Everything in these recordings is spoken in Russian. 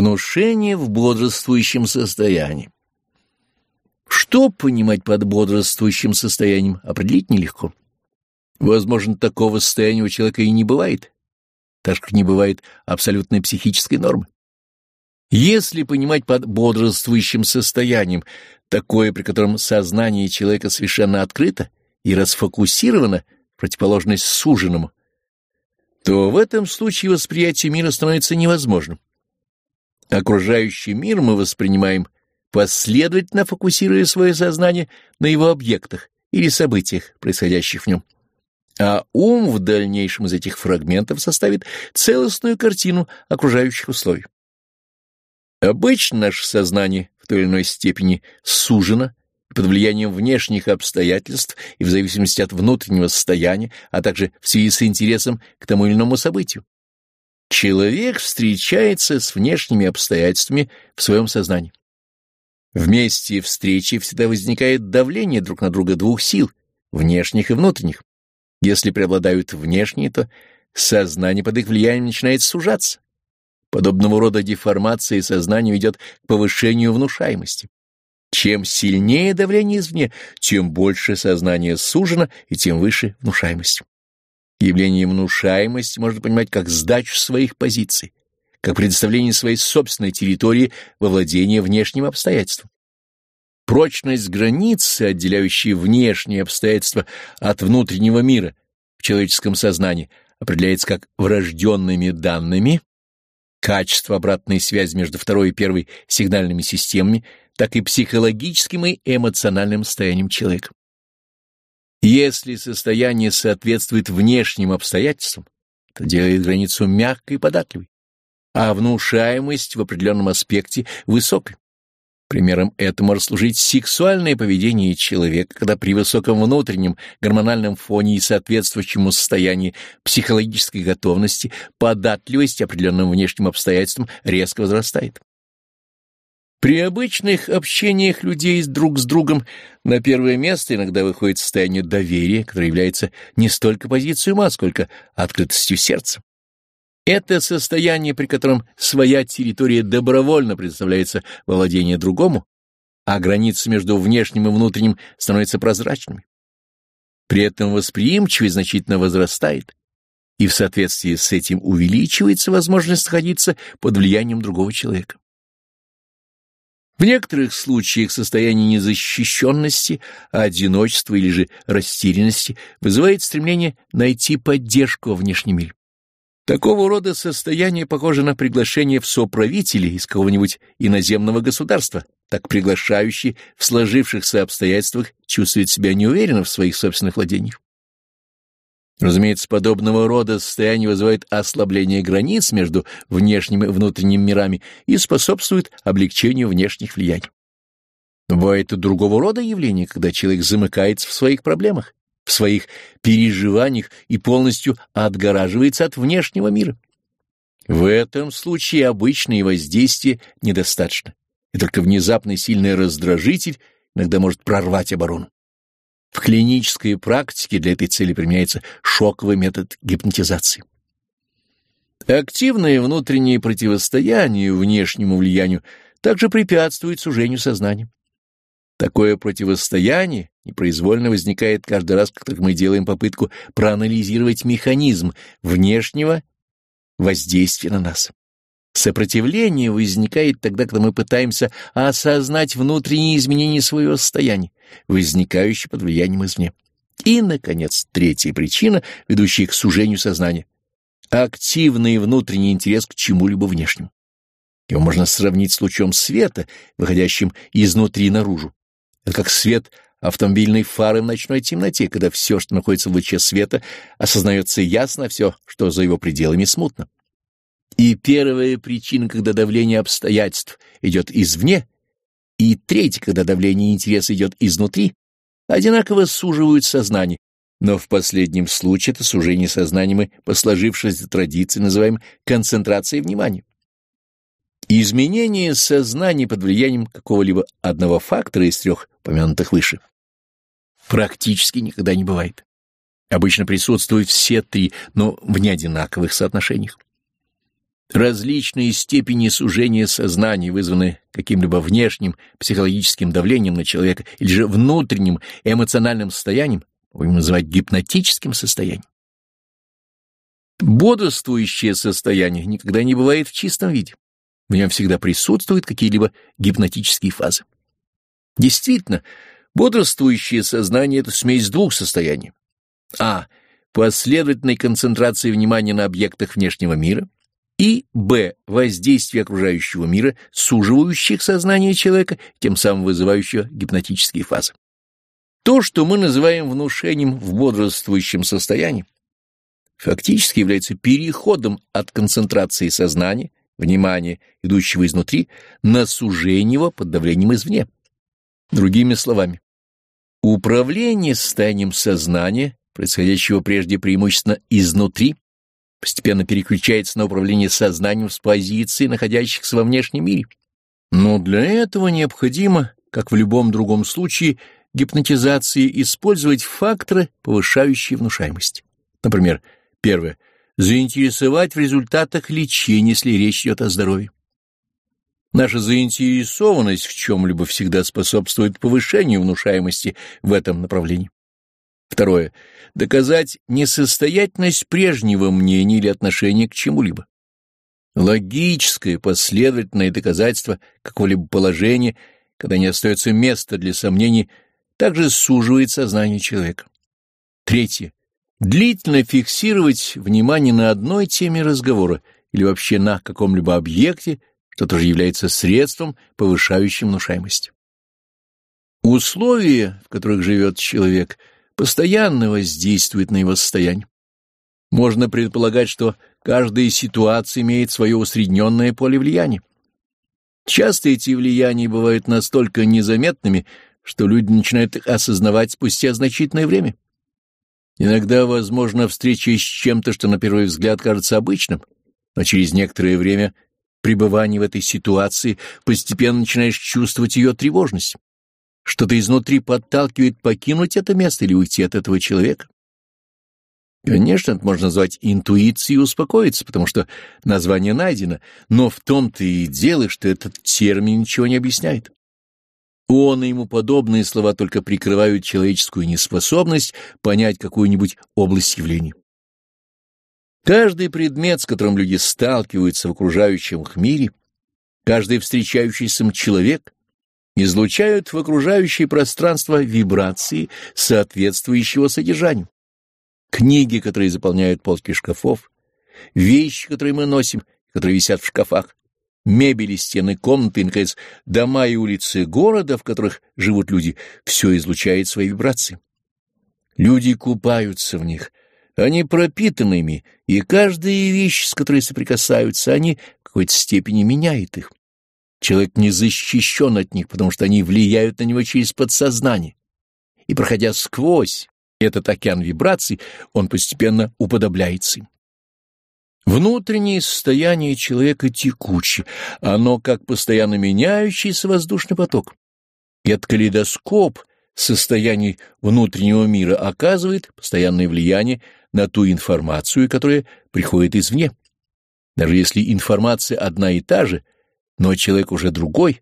Внушение в бодрствующем состоянии. Что понимать под бодрствующим состоянием, определить нелегко. Возможно, такого состояния у человека и не бывает, так как не бывает абсолютной психической нормы. Если понимать под бодрствующим состоянием такое, при котором сознание человека совершенно открыто и расфокусировано, противоположность суженному, то в этом случае восприятие мира становится невозможным. Окружающий мир мы воспринимаем, последовательно фокусируя свое сознание на его объектах или событиях, происходящих в нем. А ум в дальнейшем из этих фрагментов составит целостную картину окружающих условий. Обычно наше сознание в той или иной степени сужено под влиянием внешних обстоятельств и в зависимости от внутреннего состояния, а также в связи с интересом к тому или иному событию. Человек встречается с внешними обстоятельствами в своем сознании. Вместе встречи всегда возникает давление друг на друга двух сил, внешних и внутренних. Если преобладают внешние, то сознание под их влиянием начинает сужаться. Подобного рода деформация сознания ведет к повышению внушаемости. Чем сильнее давление извне, тем больше сознание сужено и тем выше внушаемость. Явление внушаемости можно понимать как сдачу своих позиций, как предоставление своей собственной территории во владение внешним обстоятельством. Прочность границы, отделяющей внешние обстоятельства от внутреннего мира в человеческом сознании, определяется как врожденными данными, качество обратной связи между второй и первой сигнальными системами, так и психологическим и эмоциональным состоянием человека. Если состояние соответствует внешним обстоятельствам, то делает границу мягкой и податливой, а внушаемость в определенном аспекте высокой. Примером этому может служить сексуальное поведение человека, когда при высоком внутреннем гормональном фоне и соответствующему состоянии психологической готовности податливость определенным внешним обстоятельствам резко возрастает. При обычных общениях людей друг с другом на первое место иногда выходит состояние доверия, которое является не столько позицией ума, сколько открытостью сердца. Это состояние, при котором своя территория добровольно предоставляется владение другому, а границы между внешним и внутренним становятся прозрачными. При этом восприимчивость значительно возрастает, и в соответствии с этим увеличивается возможность находиться под влиянием другого человека. В некоторых случаях состояние незащищенности, одиночества или же растерянности вызывает стремление найти поддержку во внешнем мире. Такого рода состояние похоже на приглашение в соправители из какого-нибудь иноземного государства, так приглашающий в сложившихся обстоятельствах чувствует себя неуверенно в своих собственных владениях. Разумеется, подобного рода состояние вызывает ослабление границ между внешним и внутренним мирами и способствует облегчению внешних влияний. Бывает и другого рода явления, когда человек замыкается в своих проблемах, в своих переживаниях и полностью отгораживается от внешнего мира. В этом случае обычные воздействия недостаточно, и только внезапный сильный раздражитель иногда может прорвать оборону. В клинической практике для этой цели применяется шоковый метод гипнотизации. Активное внутреннее противостояние внешнему влиянию также препятствует сужению сознания. Такое противостояние непроизвольно возникает каждый раз, когда мы делаем попытку проанализировать механизм внешнего воздействия на нас. Сопротивление возникает тогда, когда мы пытаемся осознать внутренние изменения своего состояния, возникающие под влиянием извне. И, наконец, третья причина, ведущая к сужению сознания — активный внутренний интерес к чему-либо внешнему. Его можно сравнить с лучом света, выходящим изнутри наружу. Это как свет автомобильной фары в ночной темноте, когда все, что находится в луче света, осознается ясно, а все, что за его пределами, смутно. И первая причина, когда давление обстоятельств идет извне, и третья, когда давление интереса идет изнутри, одинаково суживают сознание, но в последнем случае это сужение сознания мы по сложившейся традиции называем концентрацией внимания. Изменение сознания под влиянием какого-либо одного фактора из трех помянутых выше практически никогда не бывает. Обычно присутствуют все три, но в неодинаковых соотношениях. Различные степени сужения сознания вызваны каким-либо внешним психологическим давлением на человека или же внутренним эмоциональным состоянием, будем называть гипнотическим состоянием. Бодрствующее состояние никогда не бывает в чистом виде. В нем всегда присутствуют какие-либо гипнотические фазы. Действительно, бодрствующее сознание — это смесь двух состояний. А. Последовательной концентрации внимания на объектах внешнего мира — и б. Воздействие окружающего мира, суживающих сознание человека, тем самым вызывающего гипнотические фазы. То, что мы называем внушением в бодрствующем состоянии, фактически является переходом от концентрации сознания, внимания, идущего изнутри, на сужение его под давлением извне. Другими словами, управление состоянием сознания, происходящего прежде преимущественно изнутри, постепенно переключается на управление сознанием с позиции, находящихся во внешнем мире. Но для этого необходимо, как в любом другом случае, гипнотизации использовать факторы, повышающие внушаемость. Например, первое — заинтересовать в результатах лечения, если речь идет о здоровье. Наша заинтересованность в чем-либо всегда способствует повышению внушаемости в этом направлении. Второе. Доказать несостоятельность прежнего мнения или отношения к чему-либо. Логическое, последовательное доказательство какого-либо положения, когда не остается места для сомнений, также суживает сознание человека. Третье. Длительно фиксировать внимание на одной теме разговора или вообще на каком-либо объекте, что тоже является средством, повышающим внушаемость. Условия, в которых живет человек – постоянно воздействует на его состояние. Можно предполагать, что каждая ситуация имеет свое усредненное поле влияния. Часто эти влияния бывают настолько незаметными, что люди начинают их осознавать спустя значительное время. Иногда возможна встреча с чем-то, что на первый взгляд кажется обычным, но через некоторое время пребывания в этой ситуации постепенно начинаешь чувствовать ее тревожность. Что-то изнутри подталкивает покинуть это место или уйти от этого человека. Конечно, это можно назвать интуицией и успокоиться, потому что название найдено, но в том-то и дело, что этот термин ничего не объясняет. Он и ему подобные слова только прикрывают человеческую неспособность понять какую-нибудь область явлений. Каждый предмет, с которым люди сталкиваются в окружающем их мире, каждый встречающийся им человек — излучают в окружающее пространство вибрации, соответствующего содержанию. Книги, которые заполняют полки шкафов, вещи, которые мы носим, которые висят в шкафах, мебели, стены, комнаты, наконец, дома и улицы города, в которых живут люди, все излучает свои вибрации. Люди купаются в них, они пропитаны ими, и каждая вещь, с которой соприкасаются они, в какой-то степени меняет их. Человек не защищен от них, потому что они влияют на него через подсознание. И, проходя сквозь этот океан вибраций, он постепенно уподобляется им. Внутреннее состояние человека текуче, оно как постоянно меняющийся воздушный поток. И этот калейдоскоп состояний внутреннего мира оказывает постоянное влияние на ту информацию, которая приходит извне. Даже если информация одна и та же — но человек уже другой,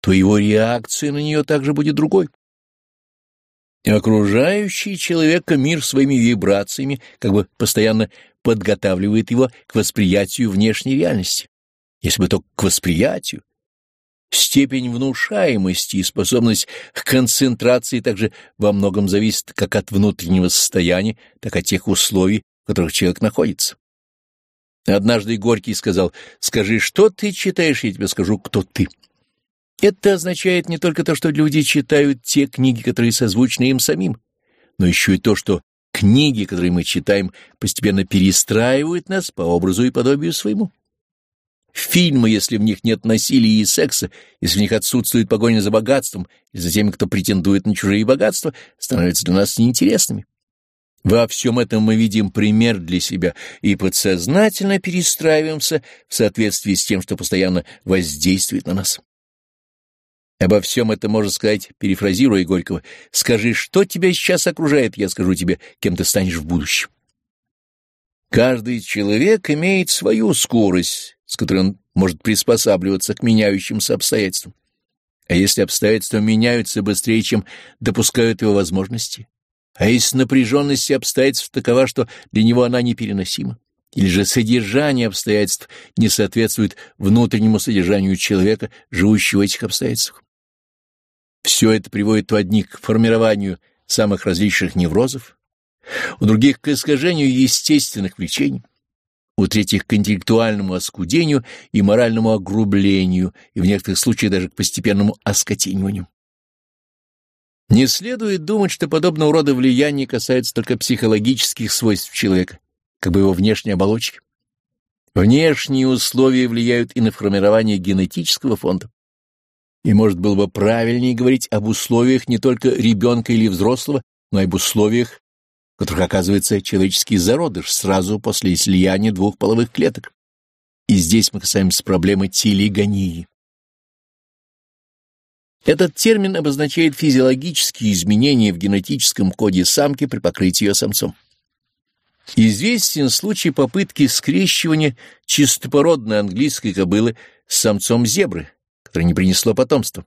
то его реакция на нее также будет другой. Окружающий человека мир своими вибрациями как бы постоянно подготавливает его к восприятию внешней реальности. Если бы только к восприятию. Степень внушаемости и способность к концентрации также во многом зависит как от внутреннего состояния, так и от тех условий, в которых человек находится. Однажды Горький сказал, «Скажи, что ты читаешь, я тебе скажу, кто ты». Это означает не только то, что люди читают те книги, которые созвучны им самим, но еще и то, что книги, которые мы читаем, постепенно перестраивают нас по образу и подобию своему. Фильмы, если в них нет насилия и секса, если в них отсутствует погоня за богатством и за теми, кто претендует на чужие богатства, становятся для нас неинтересными. Во всем этом мы видим пример для себя и подсознательно перестраиваемся в соответствии с тем, что постоянно воздействует на нас. Обо всем этом можно сказать, перефразируя Горького, «Скажи, что тебя сейчас окружает, я скажу тебе, кем ты станешь в будущем». Каждый человек имеет свою скорость, с которой он может приспосабливаться к меняющимся обстоятельствам. А если обстоятельства меняются быстрее, чем допускают его возможности, а если напряженность обстоятельств такова, что для него она непереносима, или же содержание обстоятельств не соответствует внутреннему содержанию человека, живущего в этих обстоятельствах. Все это приводит у одних к формированию самых различных неврозов, у других к искажению естественных влечений, у третьих к интеллектуальному оскудению и моральному огрублению, и в некоторых случаях даже к постепенному оскотиниванию. Не следует думать, что подобного рода влияние касается только психологических свойств человека, как бы его внешней оболочки. Внешние условия влияют и на формирование генетического фонда. И, может, было бы правильнее говорить об условиях не только ребенка или взрослого, но и об условиях, в которых оказывается человеческий зародыш сразу после слияния двух половых клеток. И здесь мы касаемся проблемы телегонии. Этот термин обозначает физиологические изменения в генетическом коде самки при покрытии ее самцом. Известен случай попытки скрещивания чистопородной английской кобылы с самцом зебры, которое не принесло потомства.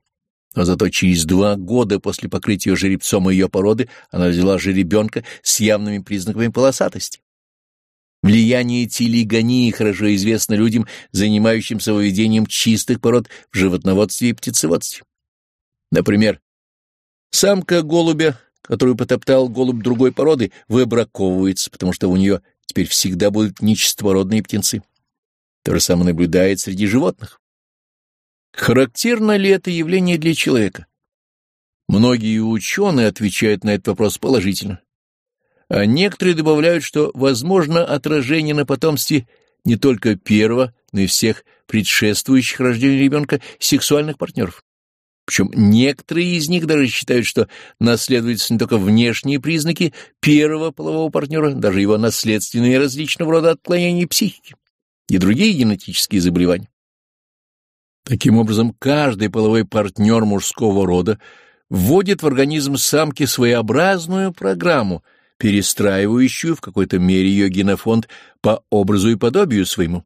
Но зато через два года после покрытия жеребцом ее породы она взяла жеребенка с явными признаками полосатости. Влияние телегонии хорошо известно людям, занимающимся выведением чистых пород в животноводстве и птицеводстве. Например, самка голубя, которую потоптал голубь другой породы, выбраковывается, потому что у нее теперь всегда будут нечистопородные птенцы. То же самое наблюдает среди животных. Характерно ли это явление для человека? Многие ученые отвечают на этот вопрос положительно, а некоторые добавляют, что возможно отражение на потомстве не только первого, но и всех предшествующих рождению ребенка сексуальных партнеров. Причем некоторые из них даже считают, что наследуются не только внешние признаки первого полового партнера, даже его наследственные различного рода отклонения психики и другие генетические заболевания. Таким образом, каждый половой партнер мужского рода вводит в организм самки своеобразную программу, перестраивающую в какой-то мере ее генофонд по образу и подобию своему.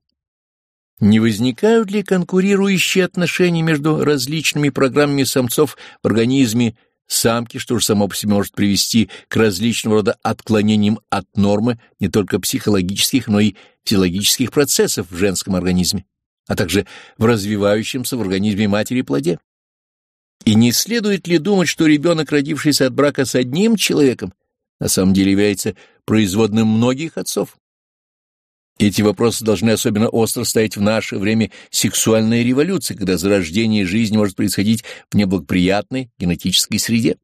Не возникают ли конкурирующие отношения между различными программами самцов в организме самки, что же само по себе может привести к различного рода отклонениям от нормы не только психологических, но и физиологических процессов в женском организме? а также в развивающемся в организме матери плоде. И не следует ли думать, что ребенок, родившийся от брака с одним человеком, на самом деле является производным многих отцов? Эти вопросы должны особенно остро стоять в наше время сексуальной революции, когда зарождение жизни может происходить в неблагоприятной генетической среде.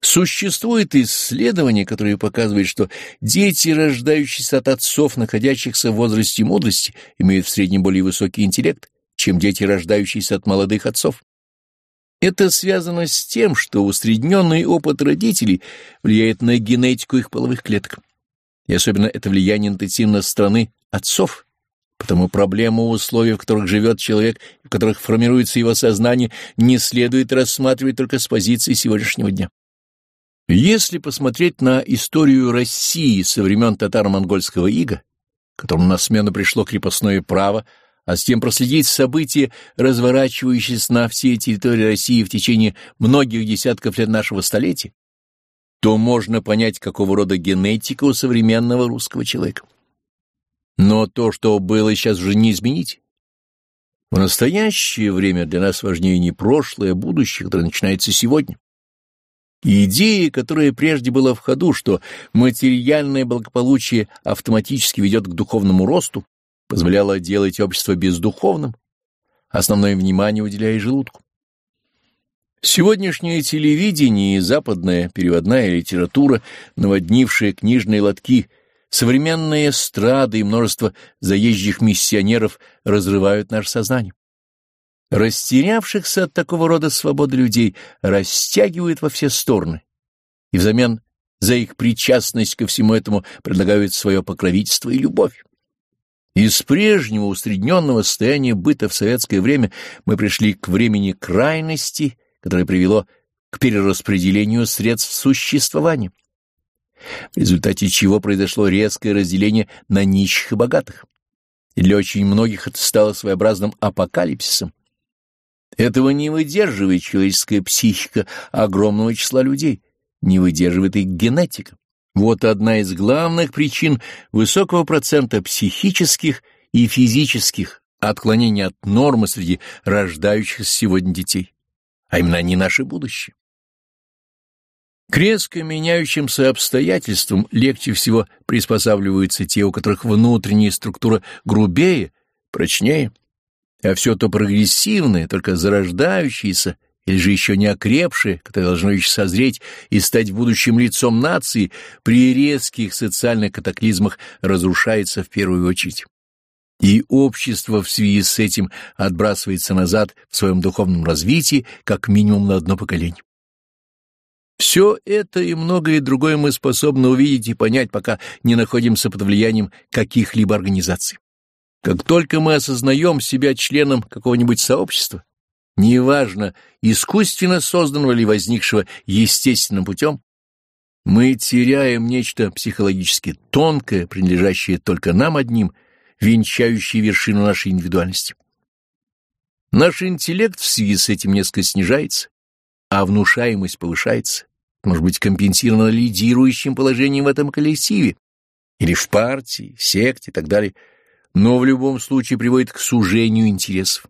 Существует исследование, которое показывает, что дети, рождающиеся от отцов, находящихся в возрасте мудрости, имеют в среднем более высокий интеллект, чем дети, рождающиеся от молодых отцов. Это связано с тем, что усредненный опыт родителей влияет на генетику их половых клеток. И особенно это влияние интенсивно страны отцов, потому проблему условий, в которых живет человек, в которых формируется его сознание, не следует рассматривать только с позиции сегодняшнего дня. Если посмотреть на историю России со времен татаро-монгольского ига, которому на смену пришло крепостное право, а с тем проследить события, разворачивающиеся на всей территории России в течение многих десятков лет нашего столетия, то можно понять, какого рода генетика у современного русского человека. Но то, что было, сейчас уже не изменить. В настоящее время для нас важнее не прошлое, а будущее, которое начинается сегодня. Идея, которая прежде была в ходу, что материальное благополучие автоматически ведет к духовному росту, позволяла делать общество бездуховным, основное внимание уделяя желудку. Сегодняшнее телевидение и западная переводная литература, наводнившая книжные лотки, современные эстрады и множество заезжих миссионеров разрывают наше сознание. Растерявшихся от такого рода свободы людей растягивают во все стороны, и взамен за их причастность ко всему этому предлагают свое покровительство и любовь. Из прежнего усредненного состояния быта в советское время мы пришли к времени крайности, которое привело к перераспределению средств существования, в результате чего произошло резкое разделение на нищих и богатых. и для очень многих это стало своеобразным апокалипсисом. Этого не выдерживает человеческая психика огромного числа людей, не выдерживает их генетика. Вот одна из главных причин высокого процента психических и физических отклонений от нормы среди рождающихся сегодня детей, а именно они наше будущее. К резко меняющимся обстоятельствам легче всего приспосабливаются те, у которых внутренняя структура грубее, прочнее, а все то прогрессивное, только зарождающееся или же еще не окрепшее, которое должно еще созреть и стать будущим лицом нации, при резких социальных катаклизмах разрушается в первую очередь. И общество в связи с этим отбрасывается назад в своем духовном развитии как минимум на одно поколение. Все это и многое другое мы способны увидеть и понять, пока не находимся под влиянием каких-либо организаций. Как только мы осознаем себя членом какого-нибудь сообщества, неважно, искусственно созданного или возникшего естественным путем, мы теряем нечто психологически тонкое, принадлежащее только нам одним, венчающее вершину нашей индивидуальности. Наш интеллект в связи с этим несколько снижается, а внушаемость повышается может быть компенсировано лидирующим положением в этом коллективе, или в партии, секте и так далее, но в любом случае приводит к сужению интересов.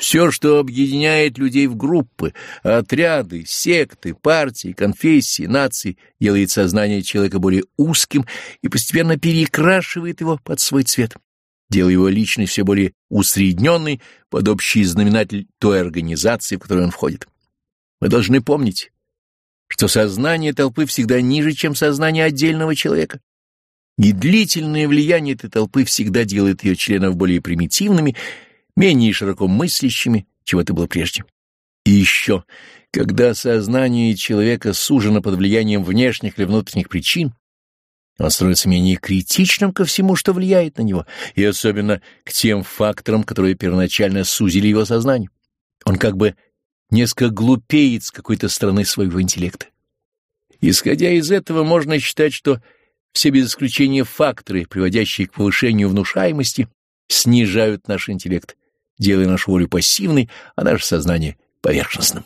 Все, что объединяет людей в группы, отряды, секты, партии, конфессии, нации, делает сознание человека более узким и постепенно перекрашивает его под свой цвет, делая его личность все более усредненной под общий знаменатель той организации, в которую он входит. Мы должны помнить, что сознание толпы всегда ниже, чем сознание отдельного человека. И длительное влияние этой толпы всегда делает ее членов более примитивными, менее широко мыслящими, чем это было прежде. И еще, когда сознание человека сужено под влиянием внешних или внутренних причин, он становится менее критичным ко всему, что влияет на него, и особенно к тем факторам, которые первоначально сузили его сознание. Он как бы несколько глупеет с какой-то стороны своего интеллекта. Исходя из этого, можно считать, что все без исключения факторы, приводящие к повышению внушаемости, снижают наш интеллект, делая нашу волю пассивной, а наше сознание поверхностным.